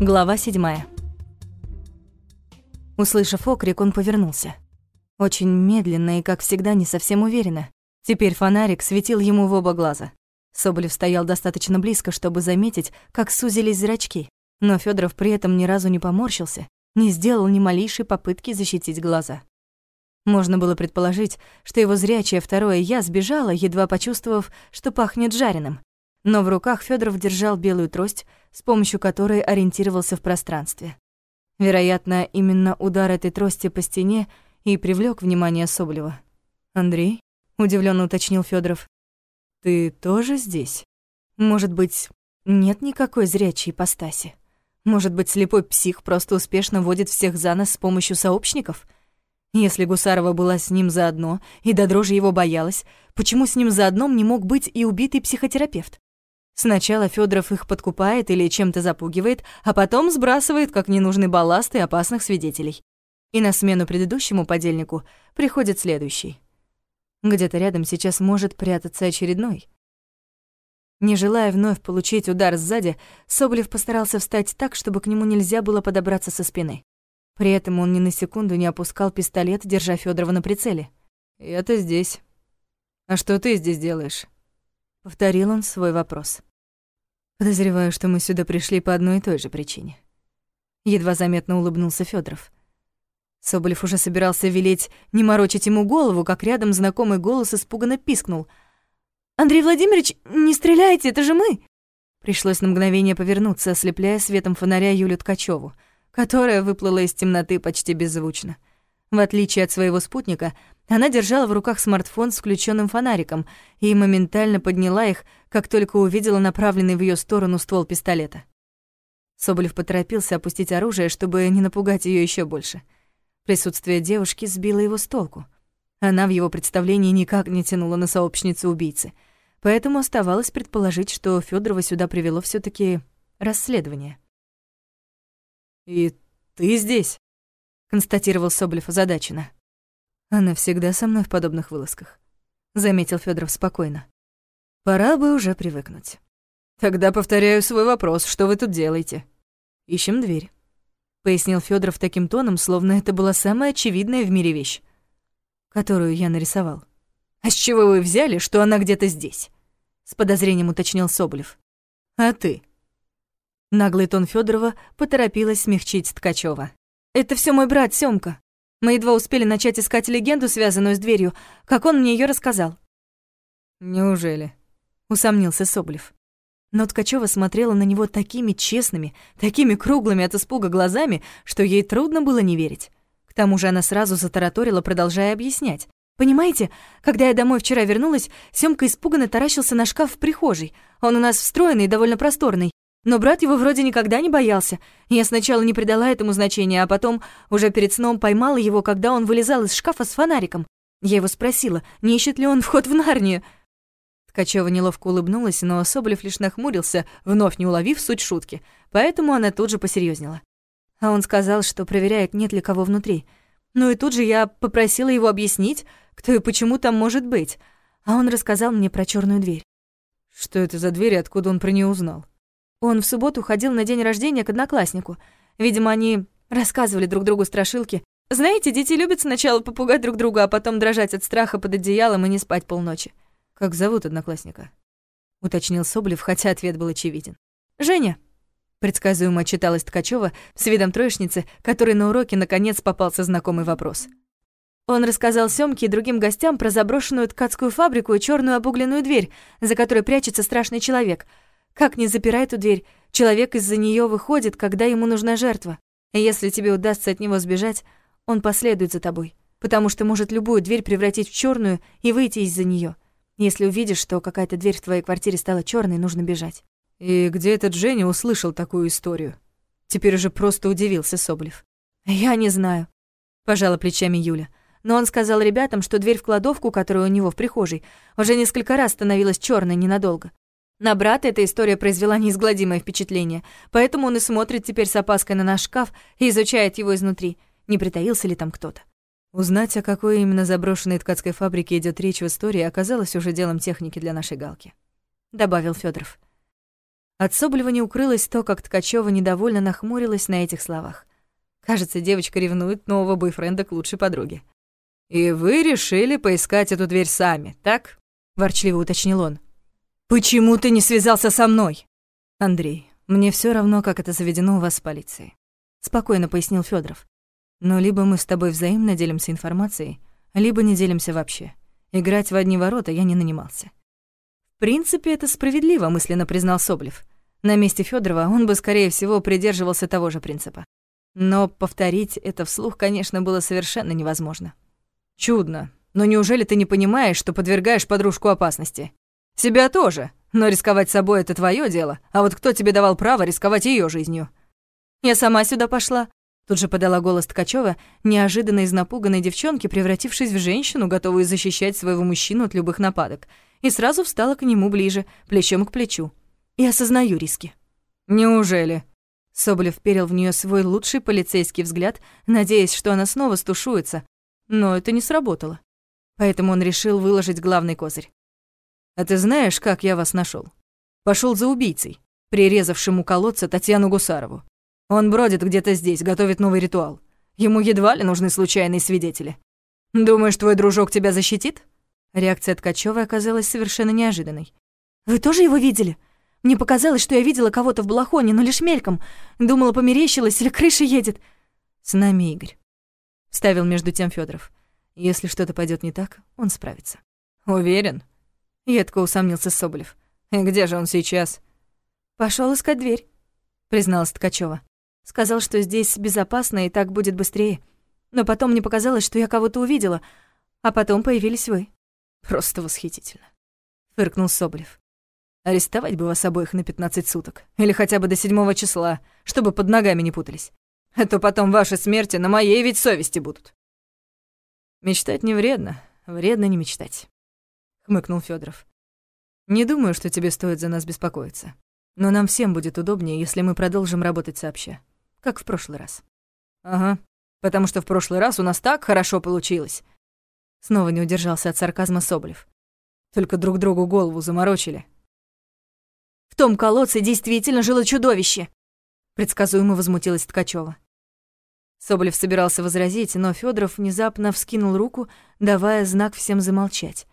Глава седьмая. Услышав окрик, он повернулся. Очень медленно и, как всегда, не совсем уверенно. Теперь фонарик светил ему в оба глаза. Соболев стоял достаточно близко, чтобы заметить, как сузились зрачки. Но Федоров при этом ни разу не поморщился, не сделал ни малейшей попытки защитить глаза. Можно было предположить, что его зрячее второе «я» сбежало, едва почувствовав, что пахнет жареным. Но в руках Федоров держал белую трость, с помощью которой ориентировался в пространстве. Вероятно, именно удар этой трости по стене и привлек внимание Соболева. «Андрей?» — удивленно уточнил Федоров. «Ты тоже здесь? Может быть, нет никакой зрячей ипостаси? Может быть, слепой псих просто успешно водит всех за нос с помощью сообщников?» Если Гусарова была с ним заодно и до дрожи его боялась, почему с ним заодно не мог быть и убитый психотерапевт? Сначала Федоров их подкупает или чем-то запугивает, а потом сбрасывает как ненужный балласт и опасных свидетелей. И на смену предыдущему подельнику приходит следующий. Где-то рядом сейчас может прятаться очередной. Не желая вновь получить удар сзади, Соболев постарался встать так, чтобы к нему нельзя было подобраться со спины. При этом он ни на секунду не опускал пистолет, держа Федорова на прицеле. «Я-то здесь. А что ты здесь делаешь?» Повторил он свой вопрос. Подозреваю, что мы сюда пришли по одной и той же причине. Едва заметно улыбнулся Федоров. Соболев уже собирался велеть не морочить ему голову, как рядом знакомый голос испуганно пискнул. «Андрей Владимирович, не стреляйте, это же мы!» Пришлось на мгновение повернуться, ослепляя светом фонаря Юлю Ткачеву которая выплыла из темноты почти беззвучно. В отличие от своего спутника, она держала в руках смартфон с включенным фонариком и моментально подняла их, как только увидела направленный в ее сторону ствол пистолета. Соболев поторопился опустить оружие, чтобы не напугать ее еще больше. Присутствие девушки сбило его с толку. Она в его представлении никак не тянула на сообщницу убийцы, поэтому оставалось предположить, что Федорова сюда привело все таки расследование. «И ты здесь?» — констатировал Соболев озадаченно. «Она всегда со мной в подобных вылазках», — заметил Федоров спокойно. «Пора бы уже привыкнуть». «Тогда повторяю свой вопрос, что вы тут делаете?» «Ищем дверь», — пояснил Федоров таким тоном, словно это была самая очевидная в мире вещь, которую я нарисовал. «А с чего вы взяли, что она где-то здесь?» — с подозрением уточнил Соболев. «А ты?» Наглый тон Федорова поторопилась смягчить Ткачева. «Это все мой брат, Сёмка. Мы едва успели начать искать легенду, связанную с дверью, как он мне ее рассказал». «Неужели?» — усомнился Соболев. Но Ткачева смотрела на него такими честными, такими круглыми от испуга глазами, что ей трудно было не верить. К тому же она сразу затараторила, продолжая объяснять. «Понимаете, когда я домой вчера вернулась, Сёмка испуганно таращился на шкаф в прихожей. Он у нас встроенный и довольно просторный. Но брат его вроде никогда не боялся. Я сначала не придала этому значения, а потом уже перед сном поймала его, когда он вылезал из шкафа с фонариком. Я его спросила, не ищет ли он вход в Нарнию. Ткачева неловко улыбнулась, но Соболев лишь нахмурился, вновь не уловив суть шутки, поэтому она тут же посерьезнела. А он сказал, что проверяет, нет ли кого внутри. Ну и тут же я попросила его объяснить, кто и почему там может быть, а он рассказал мне про черную дверь. Что это за дверь и откуда он про нее узнал? Он в субботу ходил на день рождения к однокласснику. Видимо, они рассказывали друг другу страшилки. Знаете, дети любят сначала попугать друг друга, а потом дрожать от страха под одеялом и не спать полночи. «Как зовут одноклассника?» — уточнил Соболев, хотя ответ был очевиден. «Женя», — предсказуемо отчиталась Ткачева с видом троечницы, которой на уроке наконец попался знакомый вопрос. Он рассказал Сёмке и другим гостям про заброшенную ткацкую фабрику и черную обугленную дверь, за которой прячется страшный человек — как не запирай эту дверь, человек из-за нее выходит, когда ему нужна жертва. И если тебе удастся от него сбежать, он последует за тобой, потому что может любую дверь превратить в черную и выйти из-за нее. Если увидишь, что какая-то дверь в твоей квартире стала черной, нужно бежать. И где этот Женя услышал такую историю? Теперь уже просто удивился Соболев. Я не знаю, пожала плечами Юля. Но он сказал ребятам, что дверь в кладовку, которая у него в прихожей, уже несколько раз становилась черной ненадолго. На брата эта история произвела неизгладимое впечатление, поэтому он и смотрит теперь с опаской на наш шкаф и изучает его изнутри, не притаился ли там кто-то. Узнать, о какой именно заброшенной ткацкой фабрике идет речь в истории, оказалось уже делом техники для нашей галки, добавил Федоров. От Соболева не укрылось то, как Ткачева недовольно нахмурилась на этих словах. Кажется, девочка ревнует нового бойфренда к лучшей подруге. «И вы решили поискать эту дверь сами, так?» — ворчливо уточнил он. «Почему ты не связался со мной?» «Андрей, мне все равно, как это заведено у вас с полицией», — спокойно пояснил Федоров. «Но либо мы с тобой взаимно делимся информацией, либо не делимся вообще. Играть в одни ворота я не нанимался». «В принципе, это справедливо», — мысленно признал Соблев. На месте Федорова он бы, скорее всего, придерживался того же принципа. Но повторить это вслух, конечно, было совершенно невозможно. «Чудно. Но неужели ты не понимаешь, что подвергаешь подружку опасности? Себя тоже, но рисковать собой — это твое дело, а вот кто тебе давал право рисковать ее жизнью?» «Я сама сюда пошла», — тут же подала голос Ткачева, неожиданно из напуганной девчонки, превратившись в женщину, готовую защищать своего мужчину от любых нападок, и сразу встала к нему ближе, плечом к плечу. «И осознаю риски». «Неужели?» Соболев перил в нее свой лучший полицейский взгляд, надеясь, что она снова стушуется, но это не сработало. Поэтому он решил выложить главный козырь. «А ты знаешь, как я вас нашел? Пошел за убийцей, прирезавшим у колодца Татьяну Гусарову. Он бродит где-то здесь, готовит новый ритуал. Ему едва ли нужны случайные свидетели. Думаешь, твой дружок тебя защитит?» Реакция Ткачёвой оказалась совершенно неожиданной. «Вы тоже его видели?» Мне показалось, что я видела кого-то в балахоне, но лишь мельком. Думала, померещилась или крыша едет. С нами Игорь. Ставил между тем Федоров. Если что-то пойдет не так, он справится. Уверен? Едко усомнился Соболев. И где же он сейчас? Пошел искать дверь, призналась Ткачева. Сказал, что здесь безопасно и так будет быстрее. Но потом мне показалось, что я кого-то увидела, а потом появились вы. Просто восхитительно. Фыркнул Соболев. Арестовать бы вас обоих на 15 суток. Или хотя бы до седьмого числа, чтобы под ногами не путались. А то потом ваши смерти на моей ведь совести будут. Мечтать не вредно, вредно не мечтать. Хмыкнул Федоров. Не думаю, что тебе стоит за нас беспокоиться. Но нам всем будет удобнее, если мы продолжим работать сообща. Как в прошлый раз. Ага, потому что в прошлый раз у нас так хорошо получилось. Снова не удержался от сарказма Соболев. Только друг другу голову заморочили. В том колодце действительно жило чудовище!» Предсказуемо возмутилась Ткачева. Соболев собирался возразить, но Федоров внезапно вскинул руку, давая знак всем замолчать,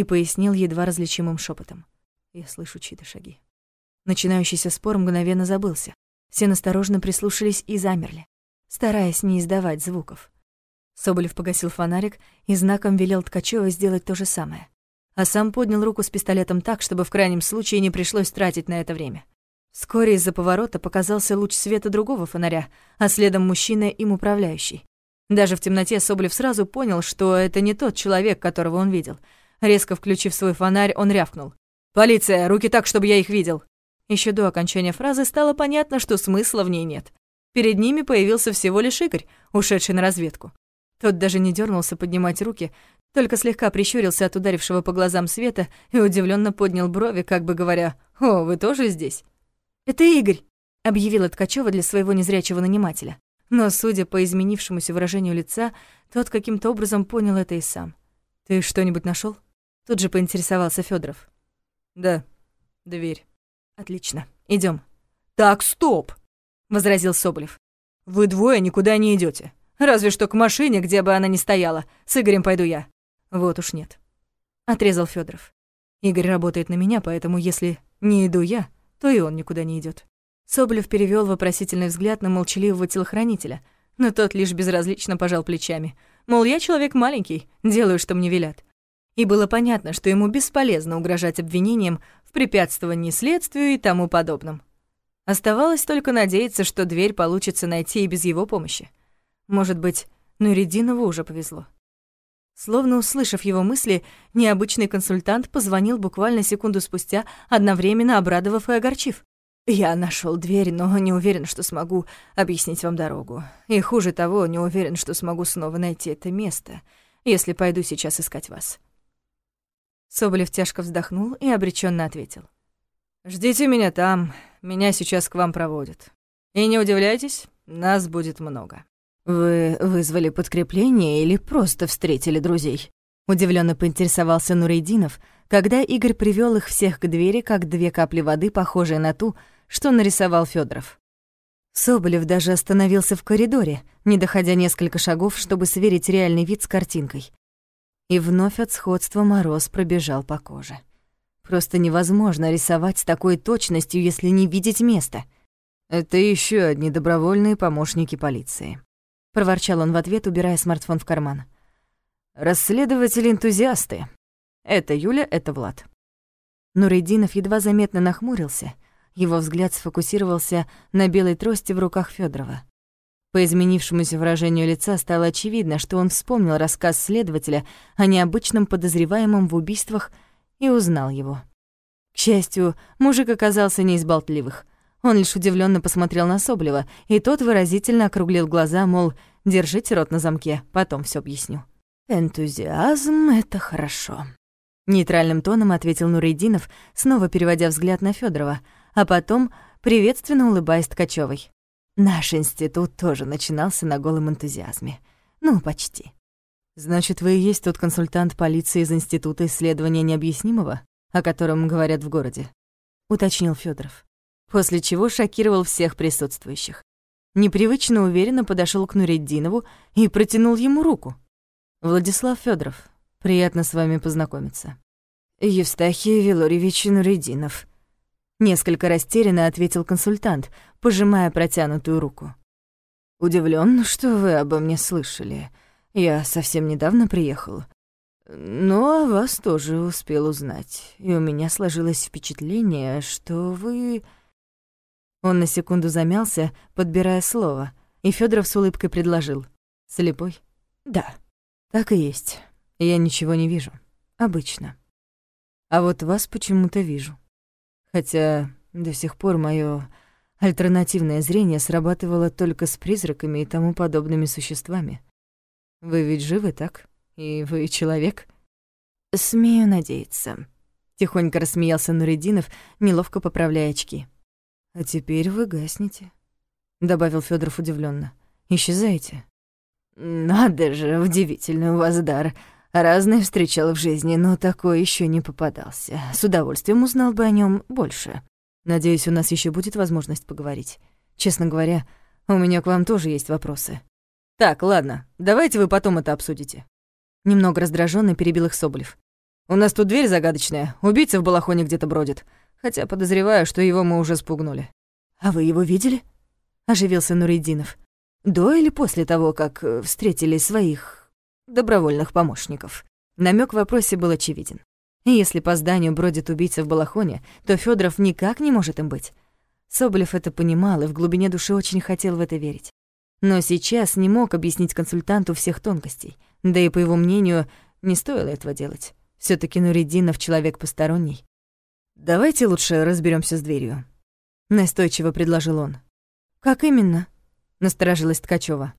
и пояснил едва различимым шепотом: «Я слышу чьи-то шаги». Начинающийся спор мгновенно забылся. Все настороженно прислушались и замерли, стараясь не издавать звуков. Соболев погасил фонарик и знаком велел Ткачёвой сделать то же самое а сам поднял руку с пистолетом так, чтобы в крайнем случае не пришлось тратить на это время. Вскоре из-за поворота показался луч света другого фонаря, а следом мужчина им управляющий. Даже в темноте Соблев сразу понял, что это не тот человек, которого он видел. Резко включив свой фонарь, он рявкнул. «Полиция! Руки так, чтобы я их видел!» Еще до окончания фразы стало понятно, что смысла в ней нет. Перед ними появился всего лишь Игорь, ушедший на разведку. Тот даже не дернулся поднимать руки, только слегка прищурился от ударившего по глазам света и удивленно поднял брови, как бы говоря, «О, вы тоже здесь?» «Это Игорь», — объявила Ткачева для своего незрячего нанимателя. Но, судя по изменившемуся выражению лица, тот каким-то образом понял это и сам. «Ты что-нибудь нашел? Тут же поинтересовался Федоров. «Да, дверь». «Отлично, идем. «Так, стоп!» — возразил Соболев. «Вы двое никуда не идете. Разве что к машине, где бы она ни стояла. С Игорем пойду я. Вот уж нет. Отрезал Федоров. Игорь работает на меня, поэтому если не иду я, то и он никуда не идет. Соболев перевел вопросительный взгляд на молчаливого телохранителя, но тот лишь безразлично пожал плечами. Мол, я человек маленький, делаю, что мне велят. И было понятно, что ему бесполезно угрожать обвинением в препятствовании следствию и тому подобном. Оставалось только надеяться, что дверь получится найти и без его помощи. Может быть, Нуридинову уже повезло. Словно услышав его мысли, необычный консультант позвонил буквально секунду спустя, одновременно обрадовав и огорчив. «Я нашел дверь, но не уверен, что смогу объяснить вам дорогу. И хуже того, не уверен, что смогу снова найти это место, если пойду сейчас искать вас». Соболев тяжко вздохнул и обреченно ответил. «Ждите меня там, меня сейчас к вам проводят. И не удивляйтесь, нас будет много». «Вы вызвали подкрепление или просто встретили друзей?» Удивленно поинтересовался Нурейдинов, когда Игорь привел их всех к двери, как две капли воды, похожие на ту, что нарисовал Федоров. Соболев даже остановился в коридоре, не доходя несколько шагов, чтобы сверить реальный вид с картинкой. И вновь от сходства мороз пробежал по коже. Просто невозможно рисовать с такой точностью, если не видеть места. Это еще одни добровольные помощники полиции. Проворчал он в ответ, убирая смартфон в карман. Расследователи-энтузиасты. Это Юля, это Влад. Нурейдинов едва заметно нахмурился. Его взгляд сфокусировался на белой трости в руках Федорова. По изменившемуся выражению лица стало очевидно, что он вспомнил рассказ следователя о необычном подозреваемом в убийствах и узнал его. К счастью, мужик оказался не из болтливых. Он лишь удивленно посмотрел на Соблева, и тот выразительно округлил глаза, мол, держите рот на замке, потом все объясню. «Энтузиазм — это хорошо», — нейтральным тоном ответил Нурейдинов, снова переводя взгляд на Федорова, а потом приветственно улыбаясь Ткачёвой. «Наш институт тоже начинался на голом энтузиазме. Ну, почти». «Значит, вы и есть тот консультант полиции из Института исследования необъяснимого, о котором говорят в городе?» — уточнил Федоров, после чего шокировал всех присутствующих. Непривычно уверенно подошел к Нуриддинову и протянул ему руку. Владислав Федоров, приятно с вами познакомиться. Евстахий Вилорьевич Нуридинов. Несколько растерянно ответил консультант, пожимая протянутую руку. Удивлен, что вы обо мне слышали. Я совсем недавно приехал. Но о вас тоже успел узнать, и у меня сложилось впечатление, что вы... Он на секунду замялся, подбирая слово, и Федоров с улыбкой предложил. «Слепой?» «Да». Так и есть. Я ничего не вижу. Обычно. А вот вас почему-то вижу. Хотя до сих пор моё альтернативное зрение срабатывало только с призраками и тому подобными существами. Вы ведь живы, так? И вы человек? Смею надеяться. Тихонько рассмеялся Нуридинов, неловко поправляя очки. А теперь вы гаснете, добавил Федоров удивленно. Исчезаете. «Надо же, удивительный у вас дар. Разные встречал в жизни, но такой еще не попадался. С удовольствием узнал бы о нем больше. Надеюсь, у нас еще будет возможность поговорить. Честно говоря, у меня к вам тоже есть вопросы». «Так, ладно, давайте вы потом это обсудите». Немного раздражённо перебил их Соболев. «У нас тут дверь загадочная, убийца в балахоне где-то бродит. Хотя подозреваю, что его мы уже спугнули». «А вы его видели?» — оживился Нуридинов. До или после того, как э, встретили своих добровольных помощников? Намек в вопросе был очевиден. И если по зданию бродит убийца в балахоне, то Федоров никак не может им быть. Соболев это понимал и в глубине души очень хотел в это верить. Но сейчас не мог объяснить консультанту всех тонкостей. Да и, по его мнению, не стоило этого делать. все таки Нуридинов человек посторонний. «Давайте лучше разберемся с дверью», — настойчиво предложил он. «Как именно?» насторожилась Ткачева.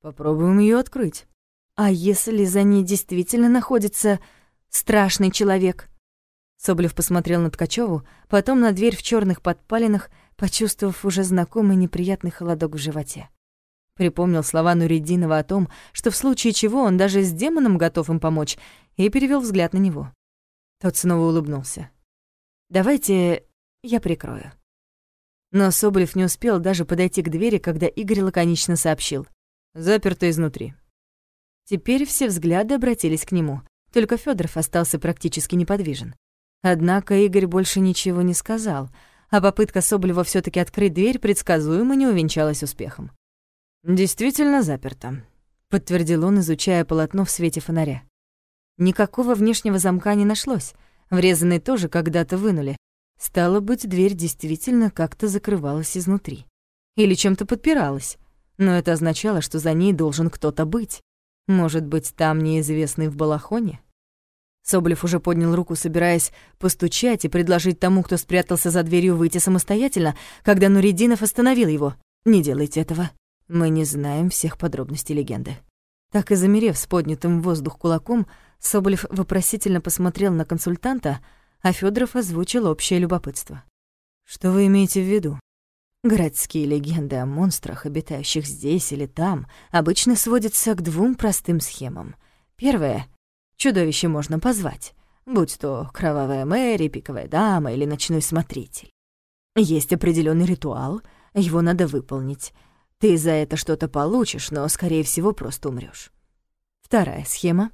Попробуем ее открыть. А если за ней действительно находится страшный человек? Соболев посмотрел на Ткачеву, потом на дверь в черных подпалинах, почувствовав уже знакомый неприятный холодок в животе. Припомнил слова Нуридинова о том, что в случае чего он даже с демоном готов им помочь, и перевел взгляд на него. Тот снова улыбнулся. «Давайте я прикрою». Но Соболев не успел даже подойти к двери, когда Игорь лаконично сообщил. «Заперто изнутри». Теперь все взгляды обратились к нему, только Федоров остался практически неподвижен. Однако Игорь больше ничего не сказал, а попытка Соболева все таки открыть дверь предсказуемо не увенчалась успехом. «Действительно заперто», — подтвердил он, изучая полотно в свете фонаря. Никакого внешнего замка не нашлось, врезанный тоже когда-то вынули, Стало быть, дверь действительно как-то закрывалась изнутри. Или чем-то подпиралась. Но это означало, что за ней должен кто-то быть. Может быть, там неизвестный в балахоне? Соболев уже поднял руку, собираясь постучать и предложить тому, кто спрятался за дверью, выйти самостоятельно, когда Нуридинов остановил его. «Не делайте этого. Мы не знаем всех подробностей легенды». Так и замерев с поднятым в воздух кулаком, Соболев вопросительно посмотрел на консультанта, а Федоров озвучил общее любопытство. «Что вы имеете в виду?» Городские легенды о монстрах, обитающих здесь или там, обычно сводятся к двум простым схемам. Первая — чудовище можно позвать, будь то кровавая Мэри, пиковая дама или ночной смотритель. Есть определенный ритуал, его надо выполнить. Ты за это что-то получишь, но, скорее всего, просто умрешь. Вторая схема.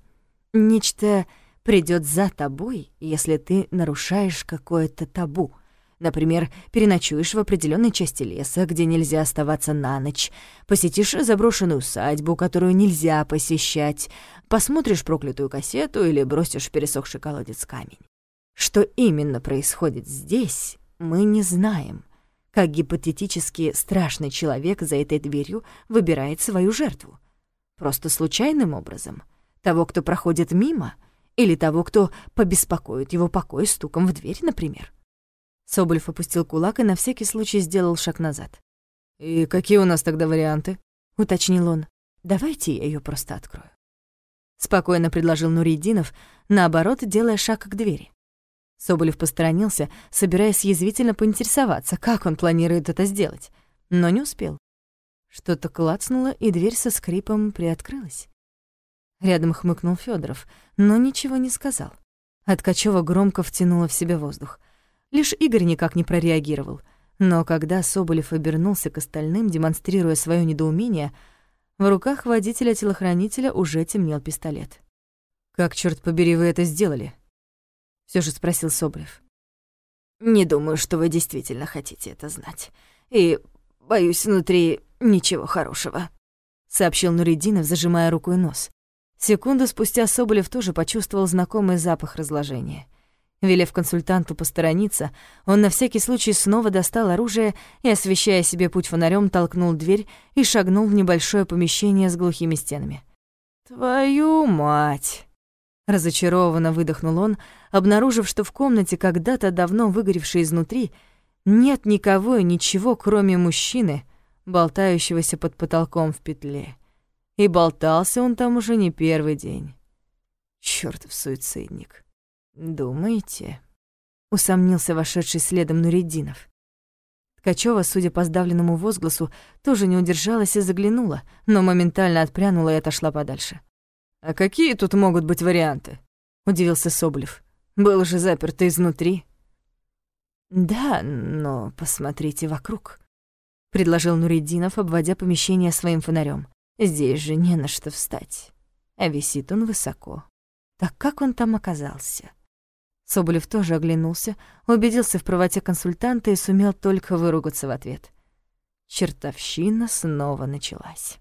Нечто придет за тобой, если ты нарушаешь какое-то табу — Например, переночуешь в определенной части леса, где нельзя оставаться на ночь, посетишь заброшенную усадьбу, которую нельзя посещать, посмотришь проклятую кассету или бросишь пересохший колодец камень. Что именно происходит здесь, мы не знаем. Как гипотетически страшный человек за этой дверью выбирает свою жертву. Просто случайным образом. Того, кто проходит мимо, или того, кто побеспокоит его покой стуком в дверь, например. Соболев опустил кулак и на всякий случай сделал шаг назад. «И какие у нас тогда варианты?» — уточнил он. «Давайте я её просто открою». Спокойно предложил Нуридинов, наоборот, делая шаг к двери. Соболев посторонился, собираясь язвительно поинтересоваться, как он планирует это сделать, но не успел. Что-то клацнуло, и дверь со скрипом приоткрылась. Рядом хмыкнул Федоров, но ничего не сказал. От Ткачева громко втянуло в себя воздух. Лишь Игорь никак не прореагировал. Но когда Соболев обернулся к остальным, демонстрируя свое недоумение, в руках водителя-телохранителя уже темнел пистолет. «Как, черт побери, вы это сделали?» Все же спросил Соболев. «Не думаю, что вы действительно хотите это знать. И, боюсь, внутри ничего хорошего», — сообщил Нуридинов, зажимая рукой нос. Секунду спустя Соболев тоже почувствовал знакомый запах разложения — Велев консультанту посторониться, он на всякий случай снова достал оружие и, освещая себе путь фонарем, толкнул дверь и шагнул в небольшое помещение с глухими стенами. «Твою мать!» Разочарованно выдохнул он, обнаружив, что в комнате, когда-то давно выгоревшей изнутри, нет никого и ничего, кроме мужчины, болтающегося под потолком в петле. И болтался он там уже не первый день. Чёртов суицидник. «Думаете?» — усомнился вошедший следом Нуриддинов. Ткачева, судя по сдавленному возгласу, тоже не удержалась и заглянула, но моментально отпрянула и отошла подальше. «А какие тут могут быть варианты?» — удивился Соболев. «Было же заперто изнутри». «Да, но посмотрите вокруг», — предложил Нуриддинов, обводя помещение своим фонарем. «Здесь же не на что встать, а висит он высоко. Так как он там оказался?» Соболев тоже оглянулся, убедился в правоте консультанта и сумел только выругаться в ответ. Чертовщина снова началась.